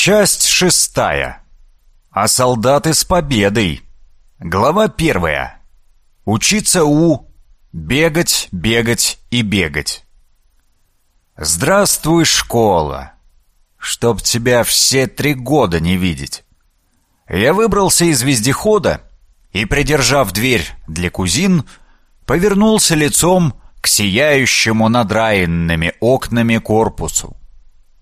Часть шестая. А солдаты с победой. Глава первая. Учиться у... Бегать, бегать и бегать. Здравствуй, школа. Чтоб тебя все три года не видеть. Я выбрался из вездехода и, придержав дверь для кузин, повернулся лицом к сияющему надраенными окнами корпусу.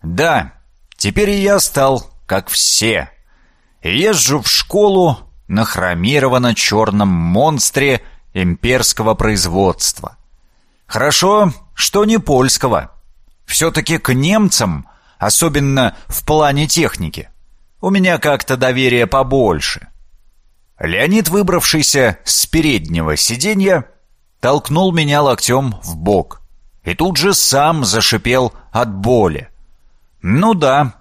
Да, теперь и я стал, как все. Езжу в школу на хромированно-черном монстре имперского производства. Хорошо, что не польского. Все-таки к немцам, особенно в плане техники, у меня как-то доверие побольше. Леонид, выбравшийся с переднего сиденья, толкнул меня локтем в бок и тут же сам зашипел от боли. Ну да,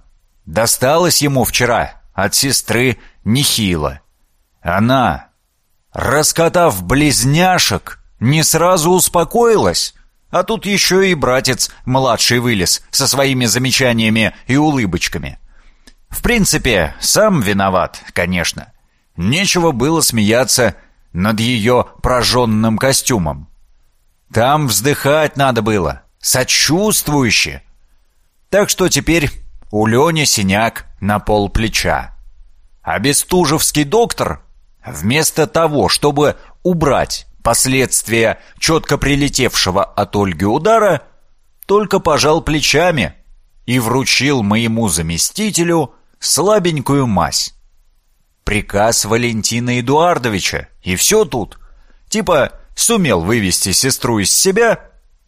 досталось ему вчера от сестры нехило. Она, раскатав близняшек, не сразу успокоилась, а тут еще и братец младший вылез со своими замечаниями и улыбочками. В принципе, сам виноват, конечно. Нечего было смеяться над ее прожженным костюмом. Там вздыхать надо было, сочувствующе. Так что теперь у Лени синяк на пол плеча. А бестужевский доктор, вместо того, чтобы убрать последствия четко прилетевшего от Ольги удара, только пожал плечами и вручил моему заместителю слабенькую мазь. Приказ Валентина Эдуардовича, и все тут. Типа, сумел вывести сестру из себя,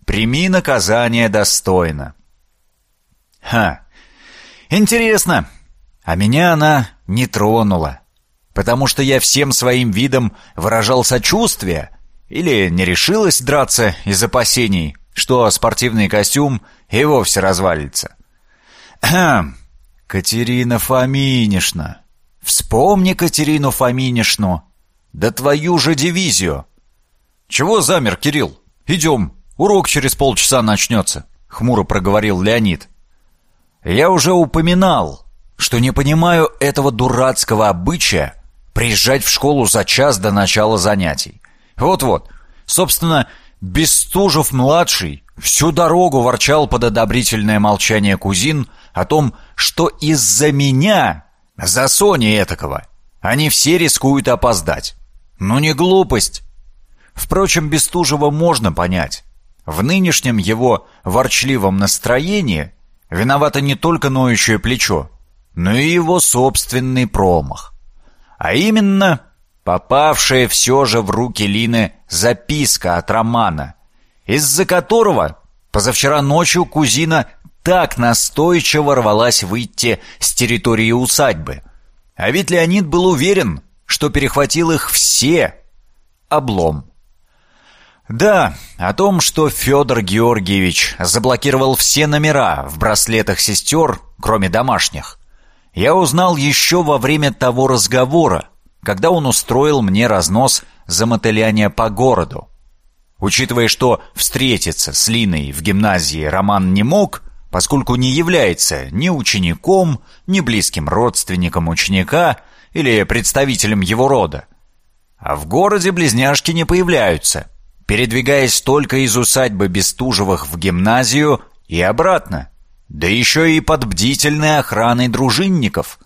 прими наказание достойно. Ха, интересно, а меня она не тронула, потому что я всем своим видом выражал сочувствие или не решилась драться из опасений, что спортивный костюм и вовсе развалится. Хм, Катерина Фоминишна, Вспомни Катерину Фоминишну. Да твою же дивизию. Чего замер, Кирилл? Идем. Урок через полчаса начнется. Хмуро проговорил Леонид. Я уже упоминал, что не понимаю этого дурацкого обычая приезжать в школу за час до начала занятий. Вот-вот. Собственно, Бестужев-младший всю дорогу ворчал под одобрительное молчание кузин о том, что из-за меня за Сони этакого. Они все рискуют опоздать. Ну не глупость. Впрочем, Бестужева можно понять. В нынешнем его ворчливом настроении виновато не только ноющее плечо, но и его собственный промах. А именно, попавшая все же в руки Лины записка от Романа, из-за которого позавчера ночью кузина так настойчиво рвалась выйти с территории усадьбы. А ведь Леонид был уверен, что перехватил их все. Облом. Да, о том, что Федор Георгиевич заблокировал все номера в браслетах сестер, кроме домашних, я узнал еще во время того разговора, когда он устроил мне разнос за мотыляние по городу. Учитывая, что встретиться с Линой в гимназии Роман не мог, поскольку не является ни учеником, ни близким родственником ученика или представителем его рода. А в городе близняшки не появляются, передвигаясь только из усадьбы Бестужевых в гимназию и обратно, да еще и под бдительной охраной дружинников.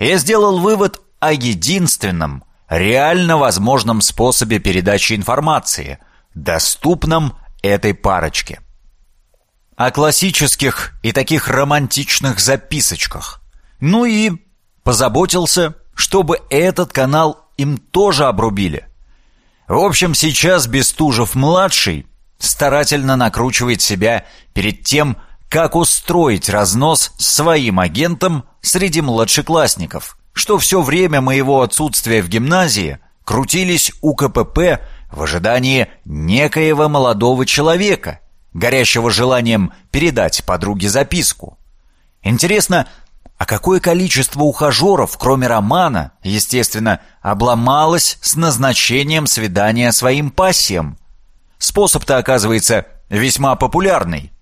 Я сделал вывод о единственном, реально возможном способе передачи информации, доступном этой парочке о классических и таких романтичных записочках. Ну и позаботился, чтобы этот канал им тоже обрубили. В общем, сейчас Бестужев-младший старательно накручивает себя перед тем, как устроить разнос своим агентам среди младшеклассников, что все время моего отсутствия в гимназии крутились у КПП в ожидании некоего молодого человека – горящего желанием передать подруге записку. Интересно, а какое количество ухажеров, кроме Романа, естественно, обломалось с назначением свидания своим пассиям? Способ-то оказывается весьма популярный.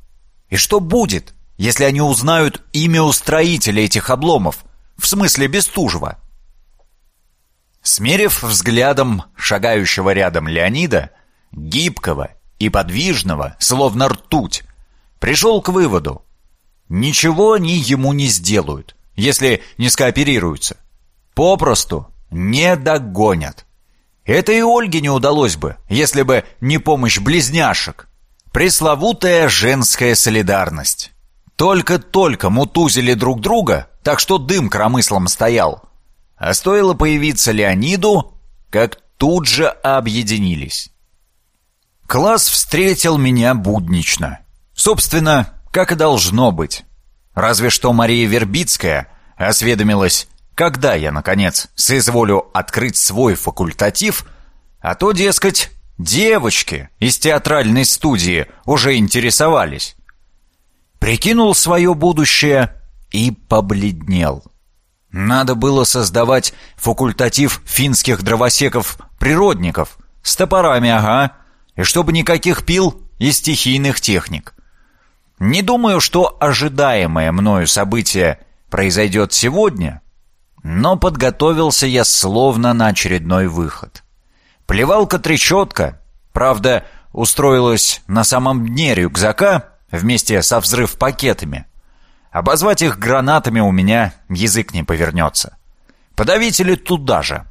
И что будет, если они узнают имя устроителя этих обломов, в смысле Бестужева. Смерив взглядом шагающего рядом Леонида, гибкого и подвижного, словно ртуть, пришел к выводу. Ничего они ему не сделают, если не скооперируются. Попросту не догонят. Это и Ольге не удалось бы, если бы не помощь близняшек. Пресловутая женская солидарность. Только-только мутузили друг друга, так что дым кромыслом стоял. А стоило появиться Леониду, как тут же объединились. Класс встретил меня буднично. Собственно, как и должно быть. Разве что Мария Вербицкая осведомилась, когда я, наконец, соизволю открыть свой факультатив, а то, дескать, девочки из театральной студии уже интересовались. Прикинул свое будущее и побледнел. Надо было создавать факультатив финских дровосеков-природников с топорами, ага, и чтобы никаких пил и стихийных техник. Не думаю, что ожидаемое мною событие произойдет сегодня, но подготовился я словно на очередной выход. Плевалка-трещотка, правда, устроилась на самом дне рюкзака вместе со взрыв-пакетами. Обозвать их гранатами у меня язык не повернется. Подавители туда же.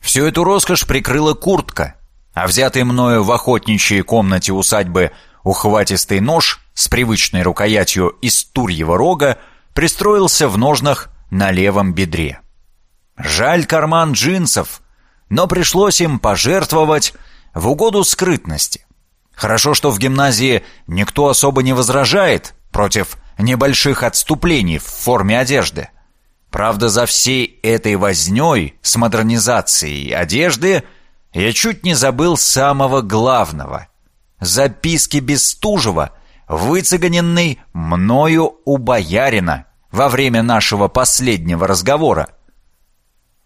Всю эту роскошь прикрыла куртка, а взятый мною в охотничьей комнате усадьбы ухватистый нож с привычной рукоятью из турьего рога пристроился в ножнах на левом бедре. Жаль карман джинсов, но пришлось им пожертвовать в угоду скрытности. Хорошо, что в гимназии никто особо не возражает против небольших отступлений в форме одежды. Правда, за всей этой вознёй с модернизацией одежды я чуть не забыл самого главного. Записки Бестужева, выцеганенной мною у боярина во время нашего последнего разговора.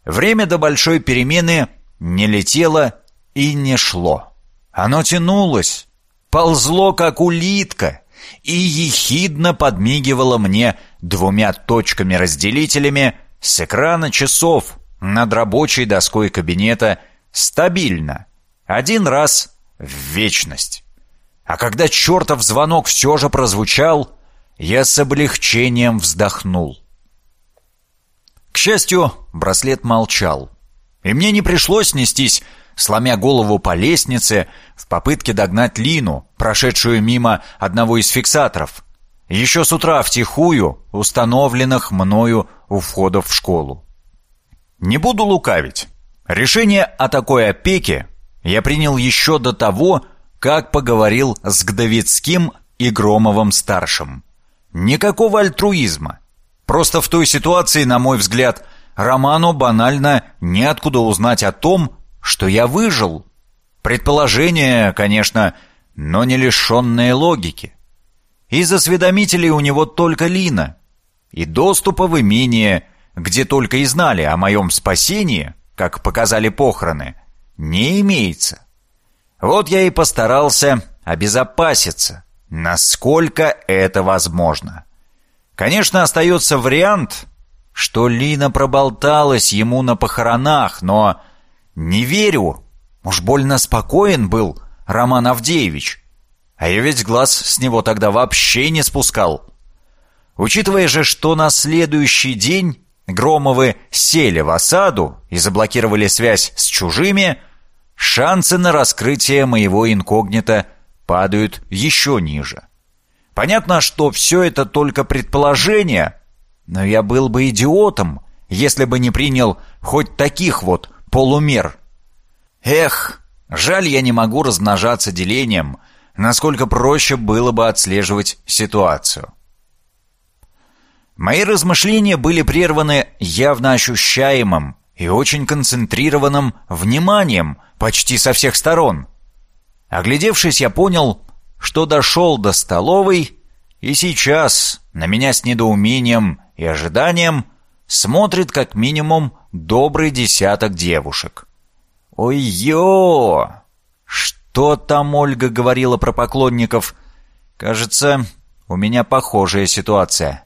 Время до большой перемены не летело и не шло. Оно тянулось, ползло, как улитка, и ехидно подмигивало мне двумя точками-разделителями с экрана часов над рабочей доской кабинета стабильно, один раз в вечность. А когда чертов звонок все же прозвучал, я с облегчением вздохнул. К счастью, браслет молчал. И мне не пришлось нестись, сломя голову по лестнице, в попытке догнать Лину, прошедшую мимо одного из фиксаторов. Еще с утра втихую, установленных мною у входа в школу. Не буду лукавить. Решение о такой опеке я принял еще до того, как поговорил с Гдовицким и Громовым-старшим. Никакого альтруизма. Просто в той ситуации, на мой взгляд, Роману банально неоткуда узнать о том, что я выжил. Предположение, конечно, но не лишенное логики. Из осведомителей у него только Лина. И доступа в имение, где только и знали о моем спасении, как показали похороны, не имеется. Вот я и постарался обезопаситься, насколько это возможно. Конечно, остается вариант, что Лина проболталась ему на похоронах, но не верю. Уж больно спокоен был Роман Авдеевич. А я ведь глаз с него тогда вообще не спускал. Учитывая же, что на следующий день Громовы сели в осаду и заблокировали связь с чужими, шансы на раскрытие моего инкогнито падают еще ниже. Понятно, что все это только предположение, но я был бы идиотом, если бы не принял хоть таких вот полумер. Эх, жаль, я не могу размножаться делением, насколько проще было бы отслеживать ситуацию. Мои размышления были прерваны явно ощущаемым и очень концентрированным вниманием почти со всех сторон. Оглядевшись, я понял, что дошел до столовой, и сейчас на меня с недоумением и ожиданием смотрит как минимум добрый десяток девушек. Ой-ё! Что там Ольга говорила про поклонников? Кажется, у меня похожая ситуация.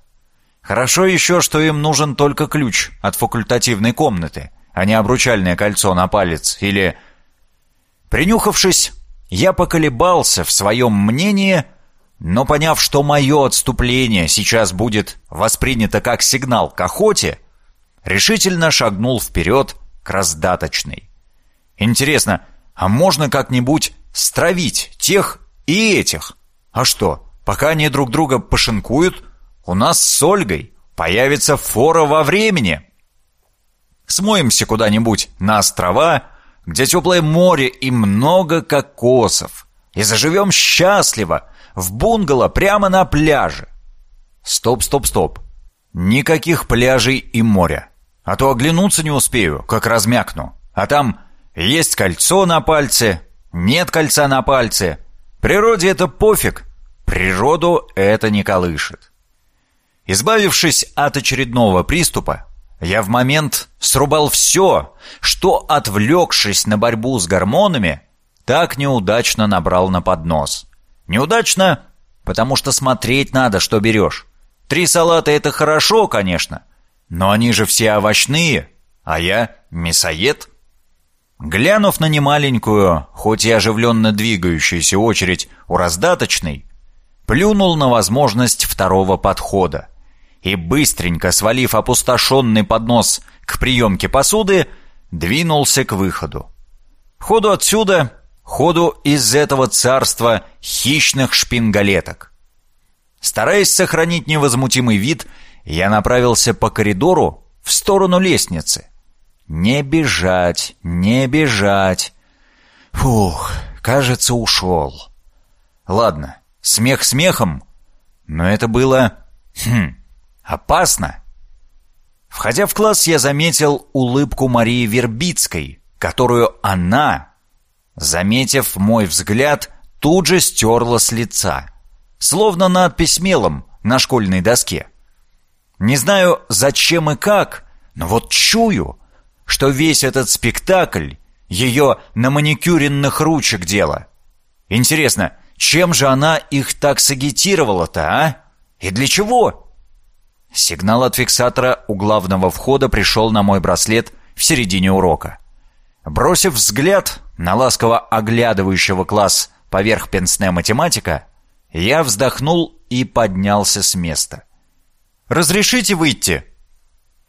Хорошо еще, что им нужен только ключ от факультативной комнаты, а не обручальное кольцо на палец или... Принюхавшись, я поколебался в своем мнении, но поняв, что мое отступление сейчас будет воспринято как сигнал к охоте, решительно шагнул вперед к раздаточной. Интересно, а можно как-нибудь стравить тех и этих? А что, пока они друг друга пошинкуют, у нас с Ольгой появится фора во времени. Смоемся куда-нибудь на острова, где теплое море и много кокосов, и заживем счастливо в бунгало прямо на пляже. Стоп, стоп, стоп. Никаких пляжей и моря. А то оглянуться не успею, как размякну. А там есть кольцо на пальце, нет кольца на пальце. Природе это пофиг. Природу это не колышет. Избавившись от очередного приступа, я в момент срубал все, что, отвлекшись на борьбу с гормонами, так неудачно набрал на поднос. Неудачно, потому что смотреть надо, что берешь. Три салата — это хорошо, конечно, но они же все овощные, а я мясоед. Глянув на немаленькую, хоть и оживленно двигающуюся очередь у раздаточной, плюнул на возможность второго подхода и, быстренько свалив опустошенный поднос к приемке посуды, двинулся к выходу. Ходу отсюда, ходу из этого царства хищных шпингалеток. Стараясь сохранить невозмутимый вид, я направился по коридору в сторону лестницы. Не бежать, не бежать. Фух, кажется, ушел. Ладно, смех смехом, но это было... Хм, опасно. Входя в класс, я заметил улыбку Марии Вербицкой, которую она, заметив мой взгляд, тут же стерла с лица, словно надпись мелом на школьной доске. Не знаю, зачем и как, но вот чую, что весь этот спектакль ее на маникюренных ручек дело. Интересно, чем же она их так сагитировала-то, а? И для чего? Сигнал от фиксатора у главного входа пришел на мой браслет в середине урока. Бросив взгляд на ласково оглядывающего класс поверх пенсне математика, я вздохнул и поднялся с места. «Разрешите выйти?»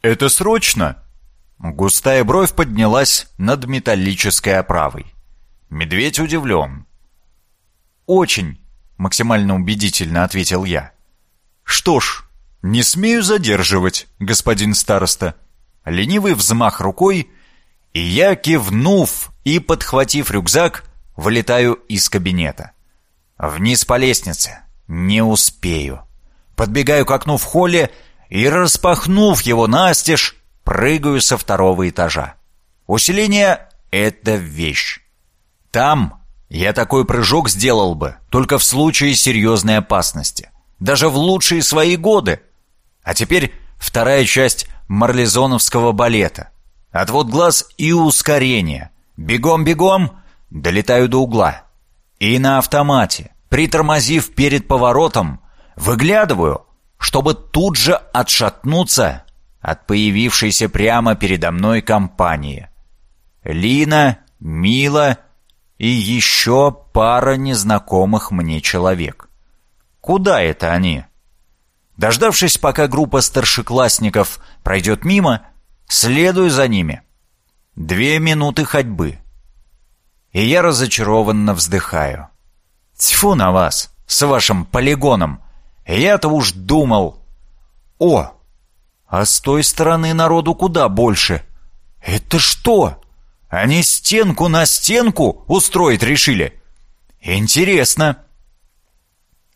«Это срочно?» Густая бровь поднялась над металлической оправой. Медведь удивлен. «Очень», — максимально убедительно ответил я. «Что ж, не смею задерживать, господин староста». Ленивый взмах рукой, и я, кивнув и подхватив рюкзак, вылетаю из кабинета. Вниз по лестнице. Не успею. Подбегаю к окну в холле и, распахнув его настежь, Прыгаю со второго этажа. Усиление — это вещь. Там я такой прыжок сделал бы только в случае серьезной опасности. Даже в лучшие свои годы. А теперь вторая часть марлезоновского балета. Отвод глаз и ускорение. Бегом-бегом долетаю до угла. И на автомате, притормозив перед поворотом, выглядываю, чтобы тут же отшатнуться от появившейся прямо передо мной компании. Лина, Мила и еще пара незнакомых мне человек. Куда это они? Дождавшись, пока группа старшеклассников пройдет мимо, следую за ними. Две минуты ходьбы. И я разочарованно вздыхаю. Тьфу на вас, с вашим полигоном. Я-то уж думал... О, а с той стороны народу куда больше. Это что? Они стенку на стенку устроить решили? Интересно.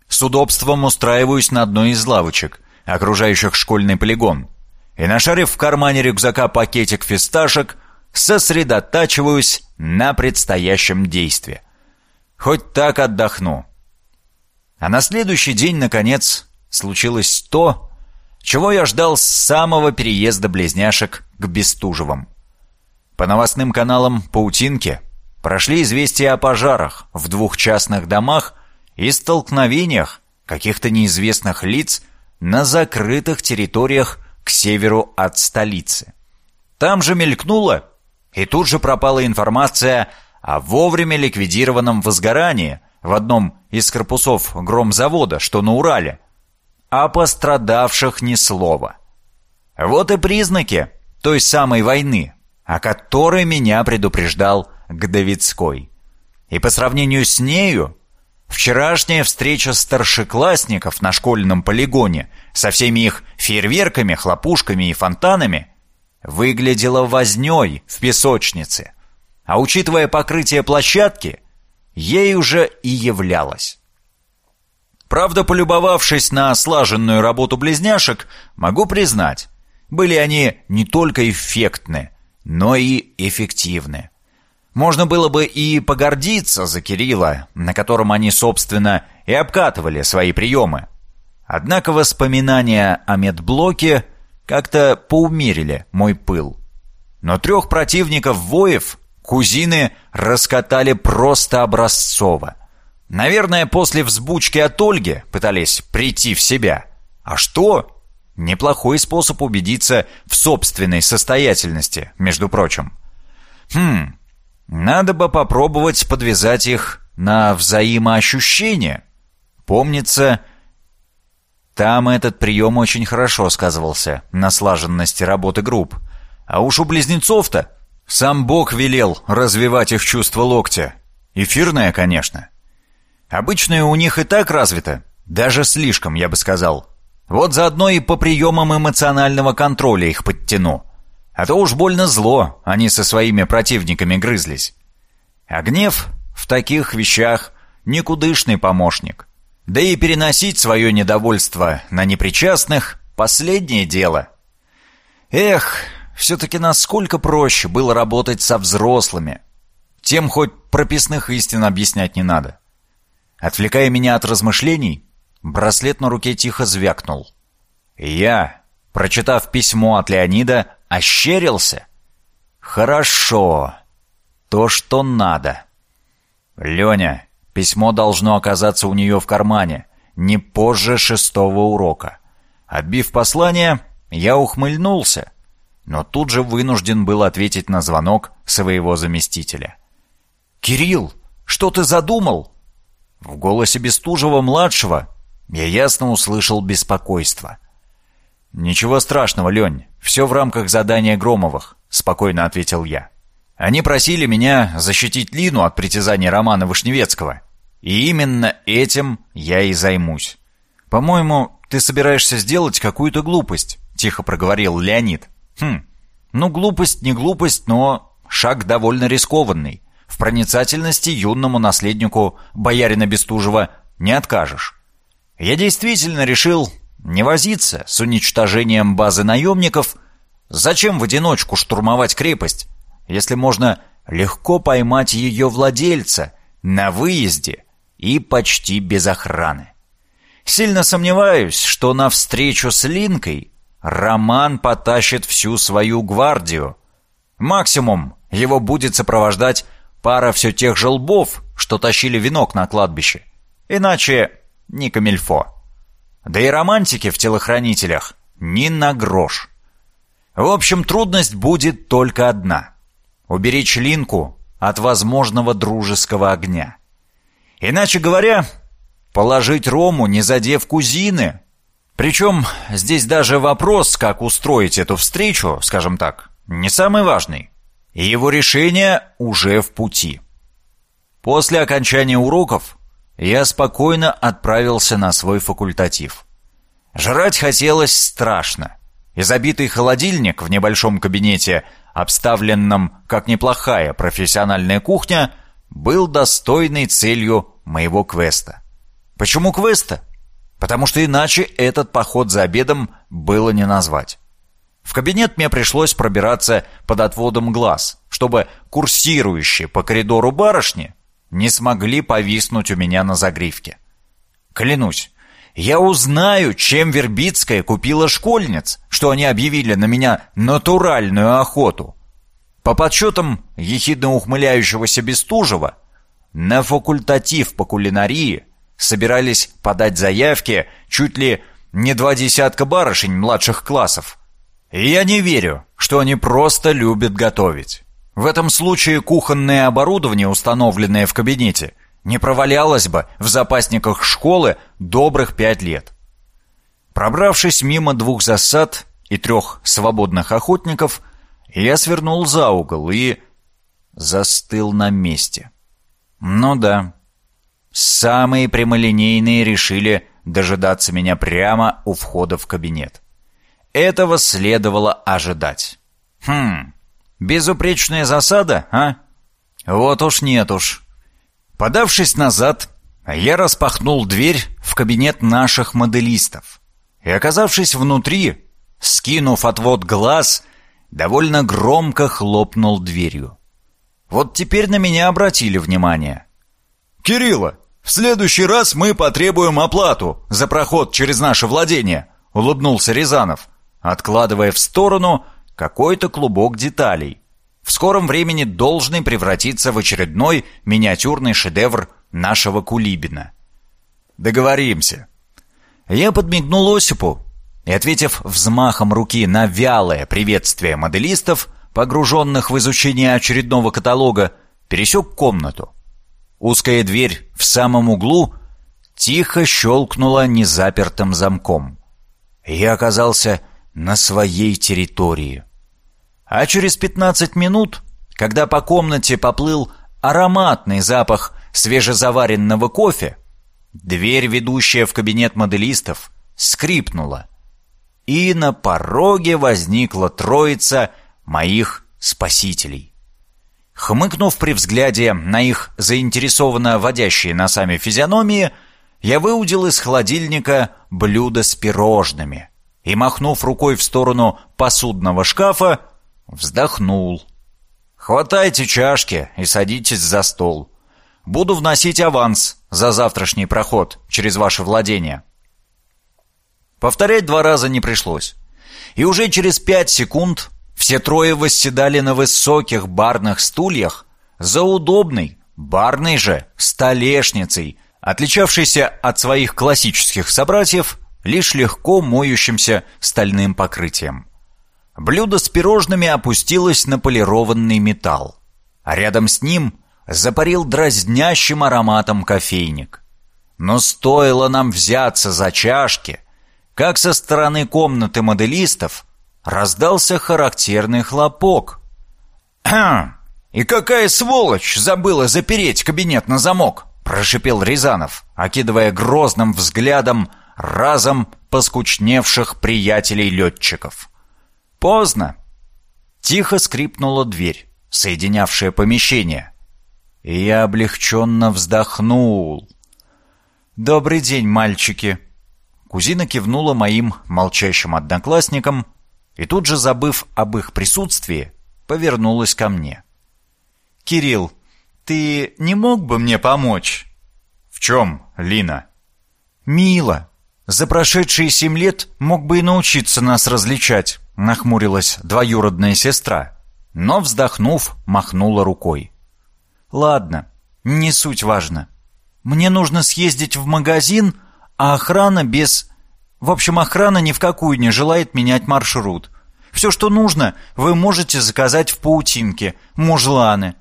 С удобством устраиваюсь на одной из лавочек, окружающих школьный полигон, и, нашарив в кармане рюкзака пакетик фисташек, сосредотачиваюсь на предстоящем действии. Хоть так отдохну. А на следующий день, наконец, случилось то, чего я ждал с самого переезда близняшек к Бестужевым. По новостным каналам «Паутинки» прошли известия о пожарах в двух частных домах и столкновениях, каких-то неизвестных лиц на закрытых территориях к северу от столицы. Там же мелькнула, и тут же пропала информация о вовремя ликвидированном возгорании в одном из корпусов громзавода, что на Урале. О пострадавших ни слова. Вот и признаки той самой войны, о которой меня предупреждал Гдовицкой. И по сравнению с нею, вчерашняя встреча старшеклассников на школьном полигоне со всеми их фейерверками, хлопушками и фонтанами выглядела вознёй в песочнице, а учитывая покрытие площадки, ей уже и являлась. Правда, полюбовавшись на слаженную работу близняшек, могу признать, были они не только эффектны, но и эффективны. Можно было бы и погордиться за Кирилла, на котором они, собственно, и обкатывали свои приемы. Однако воспоминания о медблоке как-то поумерили мой пыл. Но трех противников воев кузины раскатали просто образцово. Наверное, после взбучки от Ольги пытались прийти в себя. А что? Неплохой способ убедиться в собственной состоятельности, между прочим. Хм, надо бы попробовать подвязать их на взаимоощущение. Помнится, там этот прием очень хорошо сказывался на слаженности работы групп. А уж у близнецов-то сам Бог велел развивать их чувство локтя. Эфирное, конечно. Обычное у них и так развито, даже слишком, я бы сказал. Вот заодно и по приемам эмоционального контроля их подтяну. А то уж больно зло они со своими противниками грызлись. А гнев в таких вещах никудышный помощник. Да и переносить свое недовольство на непричастных – последнее дело. Эх, все-таки насколько проще было работать со взрослыми. Тем хоть прописных истин объяснять не надо. Отвлекая меня от размышлений, Браслет на руке тихо звякнул. Я, прочитав письмо от Леонида, ощерился. Хорошо. То, что надо. Леня, письмо должно оказаться у нее в кармане, не позже шестого урока. Отбив послание, я ухмыльнулся, но тут же вынужден был ответить на звонок своего заместителя. «Кирилл, что ты задумал?» В голосе Бестужева-младшего я ясно услышал беспокойство. «Ничего страшного, Лень, все в рамках задания Громовых», — спокойно ответил я. «Они просили меня защитить Лину от притязаний Романа Вышневецкого. И именно этим я и займусь. По-моему, ты собираешься сделать какую-то глупость», — тихо проговорил Леонид. «Хм, ну глупость не глупость, но шаг довольно рискованный. В проницательности юному наследнику боярина Бестужева не откажешь. Я действительно решил не возиться с уничтожением базы наемников. Зачем в одиночку штурмовать крепость, если можно легко поймать ее владельца на выезде и почти без охраны? Сильно сомневаюсь, что на встречу с Линкой Роман потащит всю свою гвардию. Максимум его будет сопровождать пара все тех же лбов, что тащили венок на кладбище. Иначе ни камильфо. Да и романтики в телохранителях ни на грош. В общем, трудность будет только одна — уберечь Линку от возможного дружеского огня. Иначе говоря, положить Рому, не задев кузины. Причем здесь даже вопрос, как устроить эту встречу, скажем так, не самый важный. И его решение уже в пути. После окончания уроков я спокойно отправился на свой факультатив. Жрать хотелось страшно. И забитый холодильник в небольшом кабинете, обставленном как неплохая профессиональная кухня, был достойной целью моего квеста. Почему квеста? Потому что иначе этот поход за обедом было не назвать. В кабинет мне пришлось пробираться под отводом глаз, чтобы курсирующие по коридору барышни не смогли повиснуть у меня на загривке. Клянусь, я узнаю, чем Вербицкая купила школьниц, что они объявили на меня натуральную охоту. По подсчетам ехидно ухмыляющегося Бестужева, на факультатив по кулинарии собирались подать заявки чуть ли не два десятка барышень младших классов. И я не верю, что они просто любят готовить. В этом случае кухонное оборудование, установленное в кабинете, не провалялось бы в запасниках школы добрых пять лет. Пробравшись мимо двух засад и трех свободных охотников, я свернул за угол и застыл на месте. Ну да, самые прямолинейные решили дожидаться меня прямо у входа в кабинет. Этого следовало ожидать. Хм, безупречная засада, а? Вот уж нет уж. Подавшись назад, я распахнул дверь в кабинет наших моделистов. И, оказавшись внутри, скинув отвод глаз, довольно громко хлопнул дверью. Вот теперь на меня обратили внимание. «Кирилла, в следующий раз мы потребуем оплату за проход через наше владение», — улыбнулся Рязанов, откладывая в сторону какой-то клубок деталей. В скором времени должный превратиться в очередной миниатюрный шедевр нашего Кулибина. «Договоримся», я подмигнул Осипу и, ответив взмахом руки на вялое приветствие моделистов, погруженных в изучение очередного каталога, пересек комнату. Узкая дверь в самом углу тихо щелкнула незапертым замком. Я оказался на своей территории. А через пятнадцать минут, когда по комнате поплыл ароматный запах свежезаваренного кофе, Дверь, ведущая в кабинет моделистов, скрипнула. И на пороге возникла троица моих спасителей. Хмыкнув при взгляде на их заинтересованно водящие носами физиономии, я выудил из холодильника блюдо с пирожными и, махнув рукой в сторону посудного шкафа, вздохнул. «Хватайте чашки и садитесь за стол. Буду вносить аванс за завтрашний проход через ваше владение. Повторять два раза не пришлось. И уже через пять секунд все трое восседали на высоких барных стульях за удобной, барной же, столешницей, отличавшейся от своих классических собратьев лишь легко моющимся стальным покрытием. Блюдо с пирожными опустилось на полированный металл, а рядом с ним запарил дразнящим ароматом кофейник. Но стоило нам взяться за чашки, как со стороны комнаты моделистов раздался характерный хлопок. «И какая сволочь забыла запереть кабинет на замок!» — прошипел Рязанов, окидывая грозным взглядом разом поскучневших приятелей-летчиков. «Поздно!» Тихо скрипнула дверь, соединявшая помещение — и я облегченно вздохнул. «Добрый день, мальчики!» Кузина кивнула моим молчащим одноклассникам и тут же, забыв об их присутствии, повернулась ко мне. «Кирилл, ты не мог бы мне помочь?» «В чем, Лина?» «Мило. За прошедшие семь лет мог бы и научиться нас различать», нахмурилась двоюродная сестра, но, вздохнув, махнула рукой. Ладно, не суть важно. Мне нужно съездить в магазин, а охрана без... В общем, охрана ни в какую не желает менять маршрут. Все, что нужно, вы можете заказать в паутинке, мужланы.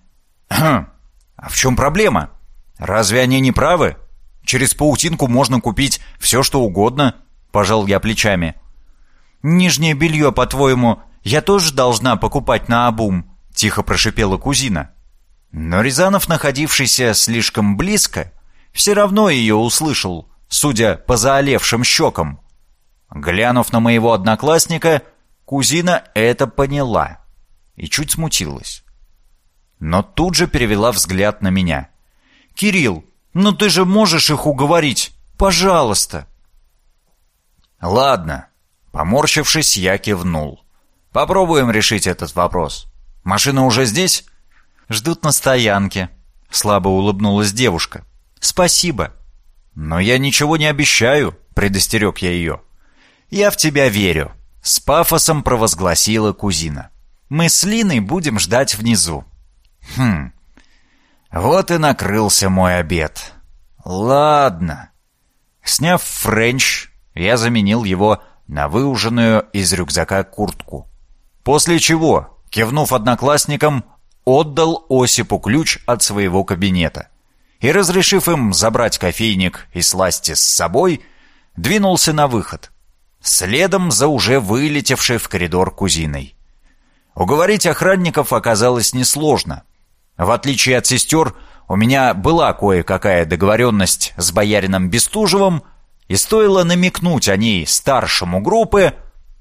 Хм, а в чем проблема? Разве они не правы? Через паутинку можно купить все, что угодно, пожал я плечами. Нижнее белье, по-твоему, я тоже должна покупать на обум? Тихо прошипела кузина. Но Рязанов, находившийся слишком близко, все равно ее услышал, судя по заолевшим щекам. Глянув на моего одноклассника, кузина это поняла и чуть смутилась. Но тут же перевела взгляд на меня. «Кирилл, ну ты же можешь их уговорить! Пожалуйста!» «Ладно», — поморщившись, я кивнул. «Попробуем решить этот вопрос. Машина уже здесь?» Ждут на стоянке», — слабо улыбнулась девушка. «Спасибо». «Но я ничего не обещаю», — предостерег я ее. «Я в тебя верю», — с пафосом провозгласила кузина. «Мы с Линой будем ждать внизу». «Хм, вот и накрылся мой обед. ладно». Сняв френч, я заменил его на выуженную из рюкзака куртку. После чего, кивнув одноклассникам, отдал Осипу ключ от своего кабинета и, разрешив им забрать кофейник и сласти с собой, двинулся на выход, следом за уже вылетевшей в коридор кузиной. Уговорить охранников оказалось несложно. В отличие от сестер, у меня была кое-какая договоренность с боярином Бестужевым, и стоило намекнуть о ней старшему группы,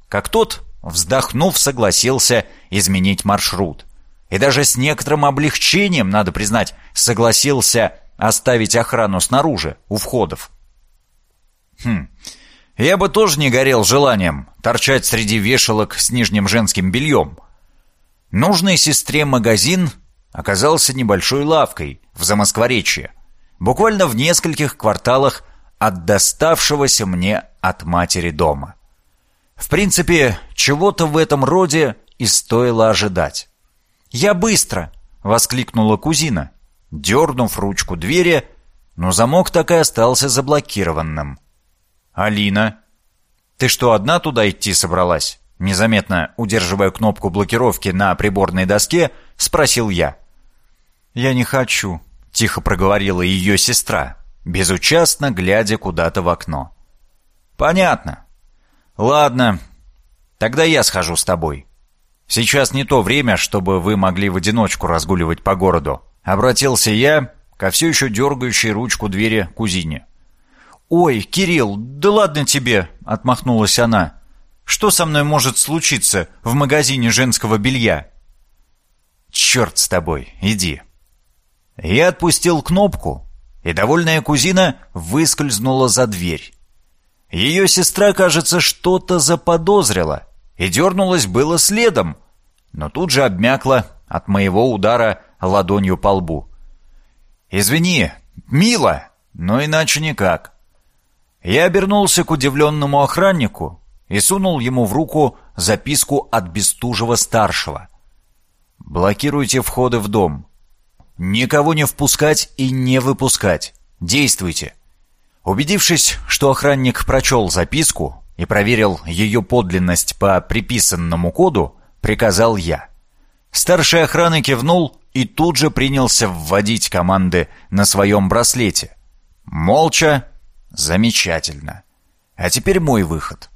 как тот, вздохнув, согласился изменить маршрут. И даже с некоторым облегчением, надо признать, согласился оставить охрану снаружи, у входов. Хм, я бы тоже не горел желанием торчать среди вешалок с нижним женским бельем. Нужной сестре магазин оказался небольшой лавкой в Замоскворечье, буквально в нескольких кварталах от доставшегося мне от матери дома. В принципе, чего-то в этом роде и стоило ожидать. «Я быстро!» — воскликнула кузина, дернув ручку двери, но замок так и остался заблокированным. «Алина, ты что, одна туда идти собралась?» Незаметно удерживая кнопку блокировки на приборной доске, спросил я. «Я не хочу», — тихо проговорила ее сестра, безучастно глядя куда-то в окно. «Понятно. Ладно, тогда я схожу с тобой. Сейчас не то время, чтобы вы могли в одиночку разгуливать по городу», — обратился я ко все еще дергающей ручку двери кузине. «Ой, Кирилл, да ладно тебе!» — отмахнулась она. «Что со мной может случиться в магазине женского белья?» «Черт с тобой, иди!» Я отпустил кнопку, и довольная кузина выскользнула за дверь. Ее сестра, кажется, что-то заподозрила и дернулась было следом, но тут же обмякла от моего удара ладонью по лбу. «Извини, мило, но иначе никак». Я обернулся к удивленному охраннику и сунул ему в руку записку от Бестужева-старшего. «Блокируйте входы в дом. Никого не впускать и не выпускать. Действуйте». Убедившись, что охранник прочел записку и проверил ее подлинность по приписанному коду, приказал я. Старший охраны кивнул и тут же принялся вводить команды на своем браслете. Молча, Замечательно. А теперь мой выход.